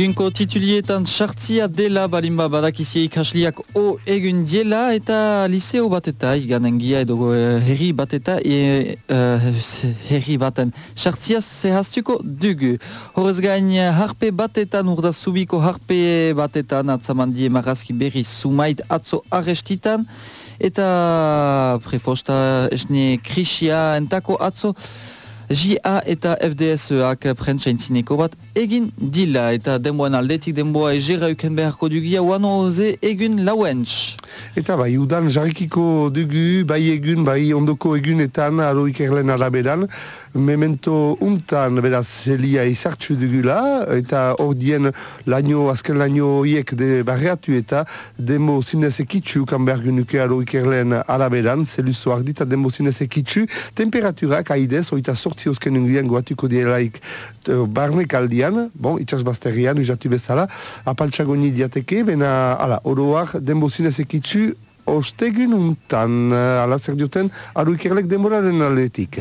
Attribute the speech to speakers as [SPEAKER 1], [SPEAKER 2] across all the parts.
[SPEAKER 1] Egunko titulietan sartzia dela balimba badakizia ikasliak o egun diela eta liceo bateta iganengia edo uh, herri bateta e, uh, herri baten sartzia zehaztuko dugu. Horrez gain harpe batetan urda zubiko harpe batetan atzamandie marazki berri sumait atzo arrestitan eta prefosta esne krisia entako atzo JA eta FDSEak prentsa intzineko bat egin dila eta denboan aldetik denboa egera uken beharko dugia wano oze egun lauentz.
[SPEAKER 2] Eta bai, udan jarrikiko dugu, bai egun, bai ondoko egunetan aro ikerlen araberan, memento untan beraz helia izartxu dugula eta hor dien laino, azken laino hiek de barriatu eta demo zinez ekitxu kan behar genuke aro ikerlen araberan, zeluzo ardita demo zinez ekitxu, temperaturak haidez, oita sortzi osken inguen goatuko dielaik barnek aldian, bon, itxas bazterian, ujatu bezala, apaltxagoni diateke, bena, ala, oroak demo zinez ekitxu, Ostegun untan, ala zer duten, aru ikerlek demoraren aletik.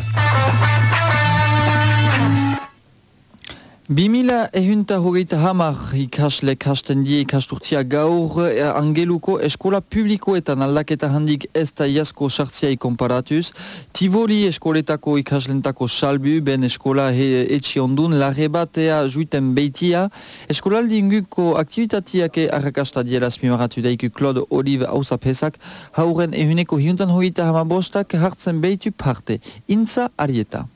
[SPEAKER 1] Bimila ehunta hogeita hamar ikasle kasten die ikasturtzia gaur eh, angeluko eskola publikoetan aldaketa handik ez da iasko sartzia ikomparatuz. Tivoli eskoletako ikaslentako salbu ben eskola he, etxi ondun larre batea juiten beitia. Eskolaldi inguko aktivitatiak arrakasta diela smimaratu daiku Claude Olive Ausapesak hauren ehuneko hiuntan hogeita hamar bostak hartzen beitu parte. Intza arieta.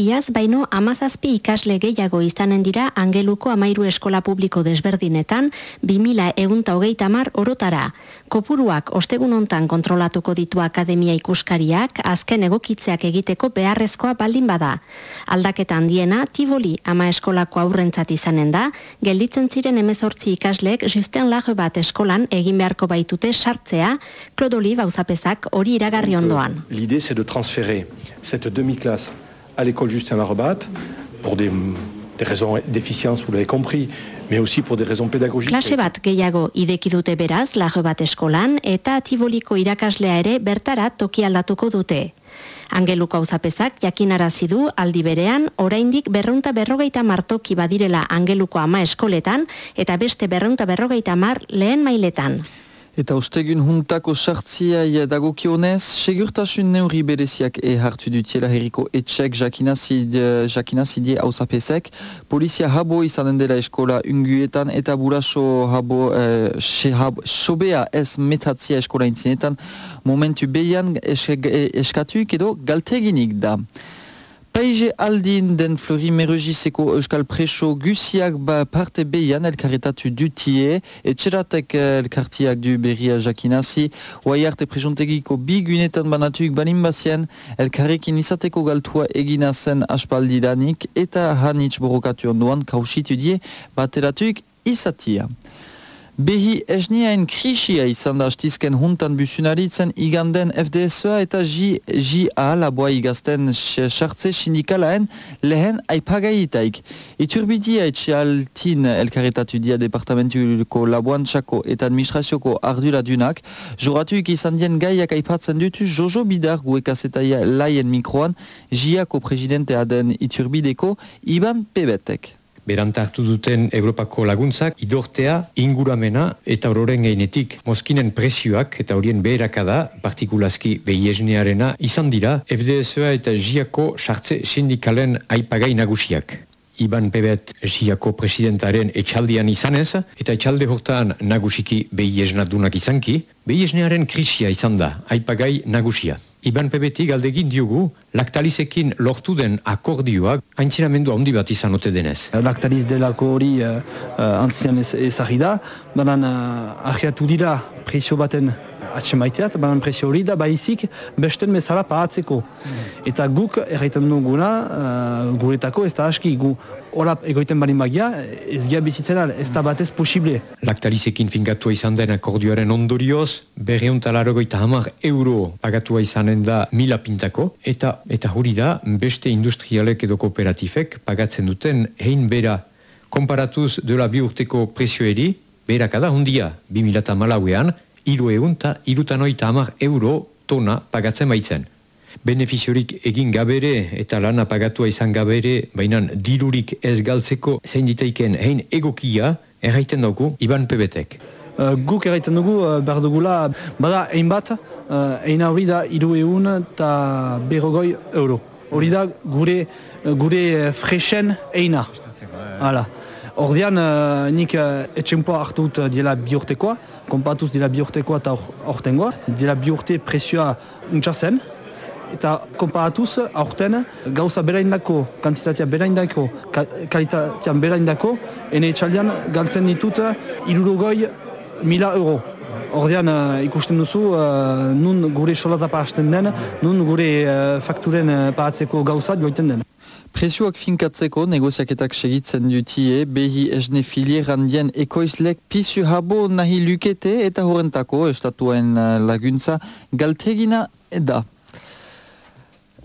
[SPEAKER 3] Iaz baino amazazpi ikasle gehiago izanen dira angeluko amairu eskola publiko desberdinetan 2000 egunta hogeita orotara. Kopuruak ostegun hontan kontrolatuko ditu akademia ikuskariak azken egokitzeak egiteko beharrezkoa baldin bada. Aldaketa handiena Tivoli ama eskolako aurrentzat izanen da, gelditzen ziren emezortzi ikasleek justen lajo bat eskolan egin beharko baitute sartzea, Klodoli bauzapezak hori iragarri ondoan.
[SPEAKER 4] L'idée c'est de transférer cette demi-classe à l'école Justin Larrebat pour des, des raisons d'efficience, vous l'avez compris, mais aussi pour des raisons pédagogiques.
[SPEAKER 3] Klase bat gehiago ideki dute beraz Larrebat eskolan eta Tiboliko irakaslea ere bertara toki aldatuko dute. Angeluko auzapezak jakinarazi du aldi berean oraindik berrunta berrogeita martoki badirela Angeluko ama eskoletan eta beste berrunta berrogeita mar lehen mailetan.
[SPEAKER 1] Eta ustegun huntako sartzia dagokionez, segurtasun neurri bereziak e hartu dutiela herriko etxek jakinazidie hausapesek, polizia habo izanen dela eskola unguetan eta buraso habo eh, sobea ez metatzia eskola intzinetan momentu behian eskatuik edo galteginik da. Paize aldin den Flori Merogizeko Euskal Preso gusiak ba parte behian elkarretatu dutie, etxeratek elkartiak du berria jakinazi, oai arte presontegiko bigunetan banatuik balin bazien, elkarrekin izateko galtua egina zen aspaldidanik eta hanitz borokatu ondoan kausitu die bateratuik izatia. Behi esniaen krisia izan da astizken huntan busunaritzen iganden FDSA eta JA laboa igazten sartze sindikalaen lehen aipagaitaik. Iturbidia etxe altin elkarretatu dia departamentuko laboantxako eta administrazioko ardura dunak, joratuik izan dien gaiak aipatzen dutu Jojo Bidar guekazetaia laien mikroan JA-ko presidentea den iturbideko Iban Pebetek
[SPEAKER 5] beranta hartu duten Europako laguntzak idortea inguramena eta ororen gainetik mozkinen presioak eta horien beherakada partikulazki behiesnearena izan dira FDSA eta JIAko sartze sindikalen aipagai nagusiak. Iban Pebet JIAko presidentaren etxaldian izanez eta etxalde hortan nagusiki behiesnadunak izanki, behiesnearen krisia izan da aipagai nagusia. Iban Pebeti galdegin diogu, laktalizekin lortu den akordioak haintzinamendu handi bat izan ote denez.
[SPEAKER 6] Laktaliz delako hori uh, uh, antzinan ezagri da, banan uh, ahiatu dira presio baten atxemaiteat, banan presio hori da baizik besten bezala paatzeko. Eta guk erraiten duguna, uh, guretako ez da aski, gu horap egoiten bali magia, ez gira bizitzena, ez da batez posible.
[SPEAKER 5] Laktalizekin fingatua izan den akordioaren ondorioz, berreuntalarogoita goita hamar euro pagatua izanen da mila pintako, eta eta hori da beste industrialek edo kooperatifek pagatzen duten hein bera konparatuz dela bi urteko presioeri, berakada hundia, 2000 iru egun eta irutan oita hamar euro tona pagatzen baitzen. Benefiziorik egin gabere eta lana pagatua izan gabere, baina dirurik ez galtzeko zein diteiken hein egokia, erraiten dugu Iban Pebetek.
[SPEAKER 6] Uh, guk erraiten dugu uh, behar dugula, bada ein bat, uh, eina hori da iru egun eta berrogoi euro. Hori da gure, gure fresen eina. Hala. Ordean, uh, nik uh, etxempoa hartu dut diela bi urtekoa, konpatuz diela bi urtekoa eta ortengoa. Diela bi urte presioa untsa zen, eta konparatuz aurten gauza beraindako, kantitatea beraindako, ka, kalitatean beraindako, ene etxaldean galtzen ditut irurogoi mila euro. Ordean uh, ikusten duzu, uh, nun gure solatapa hasten den, nun gure uh, fakturen uh, paratzeko gauza joiten den.
[SPEAKER 1] Presioak finkatzeko negoziaketak segitzen dutie, behi esne filieran dien ekoizlek pisu habo nahi lukete eta horrentako estatuen laguntza galtegina eda.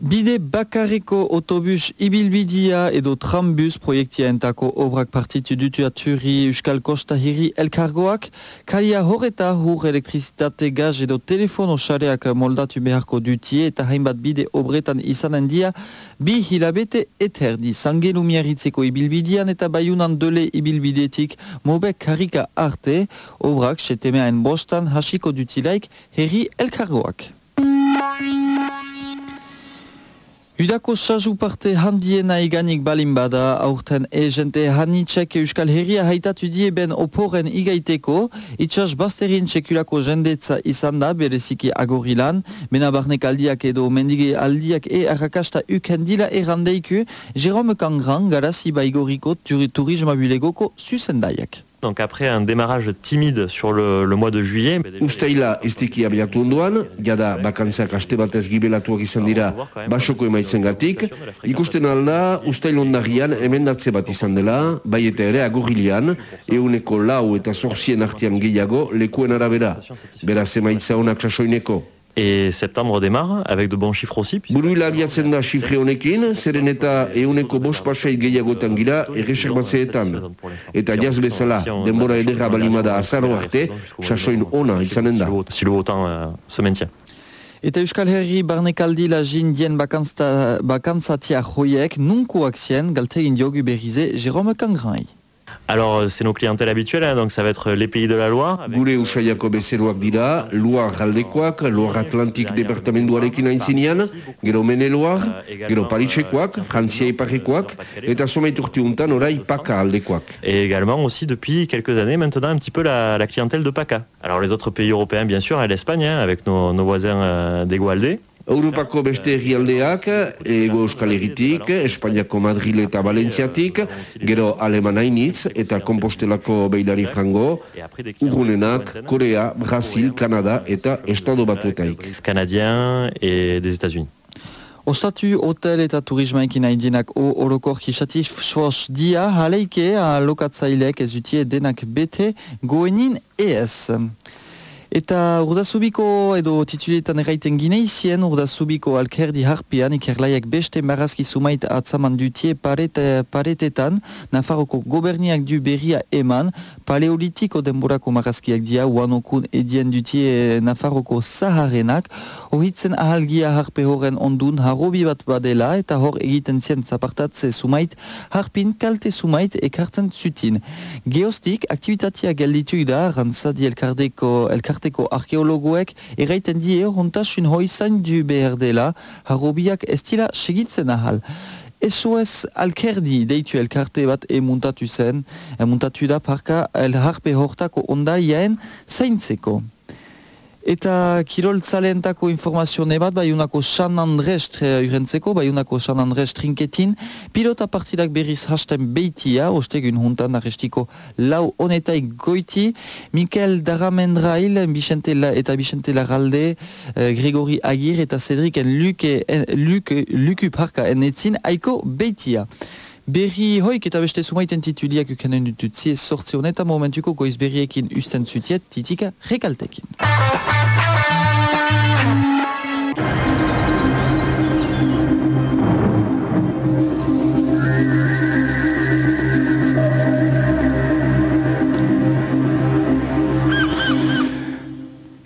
[SPEAKER 1] Bide bakarriko autobus ibilbidia edo trambus proiektia entako obrak partitu dutu aturi Euskal Kosta Hiri elkargoak, kalia horreta hur elektrizitate gaz edo telefono xareak moldatu beharko dutie eta hainbat bide obretan izanen dia, bi hilabete eterdi zangelu miarritzeko ibilbidian eta baiunan dole ibilbidetik mobek karika arte, obrak setemeaen bostan hasiko dutilaik herri elkargoak. Udako saju parte handiena iganik balin bada, aurten e jente hanitxek euskal herria haitatu die ben oporen igaiteko, itxas basterin txekulako jendetza izan da bereziki agorilan, bena barnek aldiak edo mendige aldiak e arrakasta ukendila errandeiku, Jerome Kangran garazi baigoriko turisma bulegoko zuzendaiak.
[SPEAKER 7] Donc après un démarrage timide sur le, le mois de juillet...
[SPEAKER 8] Usteila estiki abiatu onduan, jada bakantzak aste batez gibelatuak izan dira basoko emaitzen gatik, ikusten alda usteil ondagian emendatze bat izan dela, bai eta ere agurrilean, euneko lau eta zorzien artian gehiago lekuen arabera, beraz emaitza honak sasoineko.
[SPEAKER 7] Et septembre démarre avec de bons chiffres aussi.
[SPEAKER 8] Buruila abiatzen da xifre honekin, zeren eta euneko bost pasai gehiagotan gira erreserbatzeetan. Eta jaz bezala, denbora edera balimada azaro arte, sasoin ona izanen da.
[SPEAKER 7] Si le haut temps euh, se maintient.
[SPEAKER 1] Eta Euskal Herri barnekaldi la jin dien bakantzatia joiek nunkuak zien galtegin diogu berrize Jérôme Cangrai.
[SPEAKER 7] Alors, c'est nos clientèles habituelles, hein, donc ça va être les pays de la Loire.
[SPEAKER 8] Gure usaiako bezeroak dira, Loire aldekoak, Loire Atlantik departamenduarekin aintzinean, gero Mene Loire, gero Parisekoak, Frantzia iparrekoak, eta somait urte untan orai Paka aldekoak.
[SPEAKER 7] Et également aussi depuis quelques années maintenant un petit peu la, la clientèle de Paka. Alors les autres pays européens bien sûr, et l'Espagne, hein, avec nos, nos voisins euh, d'Egualde.
[SPEAKER 8] Europako beste herrialdeak, ego euskal herritik, Espainiako Madrid eta Valentziatik, gero Aleman hainitz eta Kompostelako beidari frango, urrunenak, Korea, Brasil, Kanada eta Estado batuetaik.
[SPEAKER 7] Canadien et des États-Unis.
[SPEAKER 1] Ostatu hotel eta turismaekin haidienak o orokor kisatif soaz dia haleike a lokatzailek ez utie denak bete goenin ez. Eta urdazubiko edo tituletan erraiten gineizien urdazubiko alkerdi harpian ikerlaiak beste marazki sumait atzaman dutie parete, paretetan Nafarroko goberniak du berria eman paleolitiko denborako marazkiak dia uanokun edien dutie Nafarroko zaharenak horitzen ahalgia harpe horren ondun harrobi bat badela eta hor egiten zien zapartatze sumait harpin kalte sumait ekartzen zutin. Geostik aktivitatea gelditu da rantzadi elkarteko elkarte arteko arkeologoek erraiten die hontasun hoizan du behar dela harrobiak ez dira segitzen ahal. SOS Alkerdi deitu elkarte bat emuntatu zen, emuntatu da parka elharpe hortako ondaiaen zaintzeko. Eta kirol tzaleentako informazio nebat, bai unako San Andres urentzeko, bai unako San Andres trinketin, pilota partidak berriz hasten beitia, ostegun juntan arrestiko lau honetaik goiti, Mikel Daramendrail la, eta Bixente Larralde, eh, Grigori Agir eta Cedric en Luke, en, Luke, Luke Parka enetzin, aiko beitia. Berri hoik eta beste sumaiten tituliak ukanen dututzie sortze honeta momentuko goiz berriekin usten zutiet titika rekaltekin.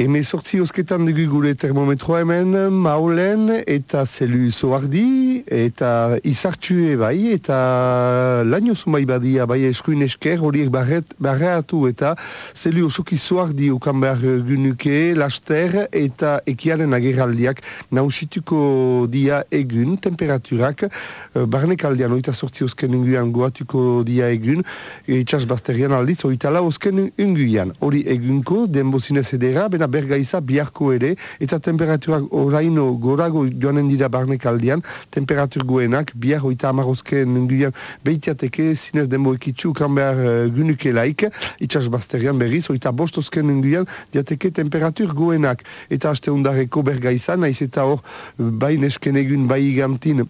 [SPEAKER 2] Sortzi osketan dugu gure termometroa hemen, maulen eta zelu zoardi, eta izartxue bai, eta laino zumai badia bai eskuin esker, horiek barreatu eta zelu osoki zoardi ukan behar gynuke, laster eta ekiaren ageraldiak nausituko dia egun, temperaturak, eh, barnek aldean oita sortzi osken inguian goatuko dia egun, itxas basterian aldiz, oita la osken inguian. Hori egunko, denbozinez edera, bena bergaiza biharko ere, eta temperaturak oraino gorago joanen dira barnek aldean, temperatur goenak, bihar oita amarozken inguian, behitiateke, zinez denbo ekitzu, kan behar uh, gynuke laik, itxas basterian berriz, oita bostozken inguian, diateke temperatur goenak, eta haste undareko bergaiza, naiz eta hor, bai nesken egun, bai igantin,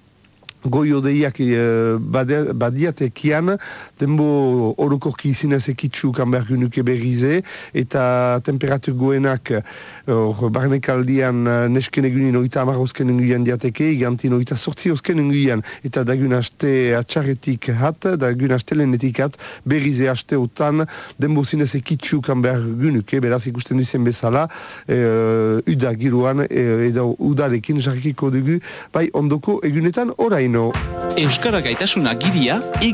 [SPEAKER 2] goio deiak e, badiatekian, denbo orokorki izinez ekitzu kanbergu nuke berrize, eta temperatur goenak or, barnek aldian nesken egunin oita amarrozken enguian diateke, igantin oita sortzi ozken enguian, eta dagun haste atxarretik hat, dagun haste lehenetik hat, berrize haste otan, denbo zinez ekitzu kanbergu nuke, beraz ikusten duzen bezala, e, uda giroan, e, edo udalekin jarrikiko dugu, bai ondoko egunetan orain.
[SPEAKER 9] Euskara gaitasuna gidia